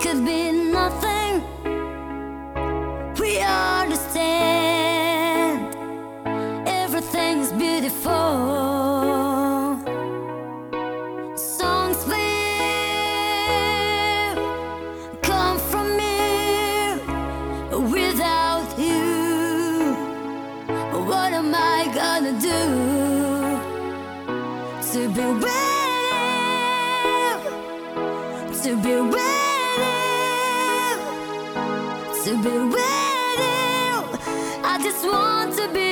could be nothing. We understand everything's beautiful. Songs will come from me without you. What am I gonna do to be ready? To be ready, to be ready. I just want to be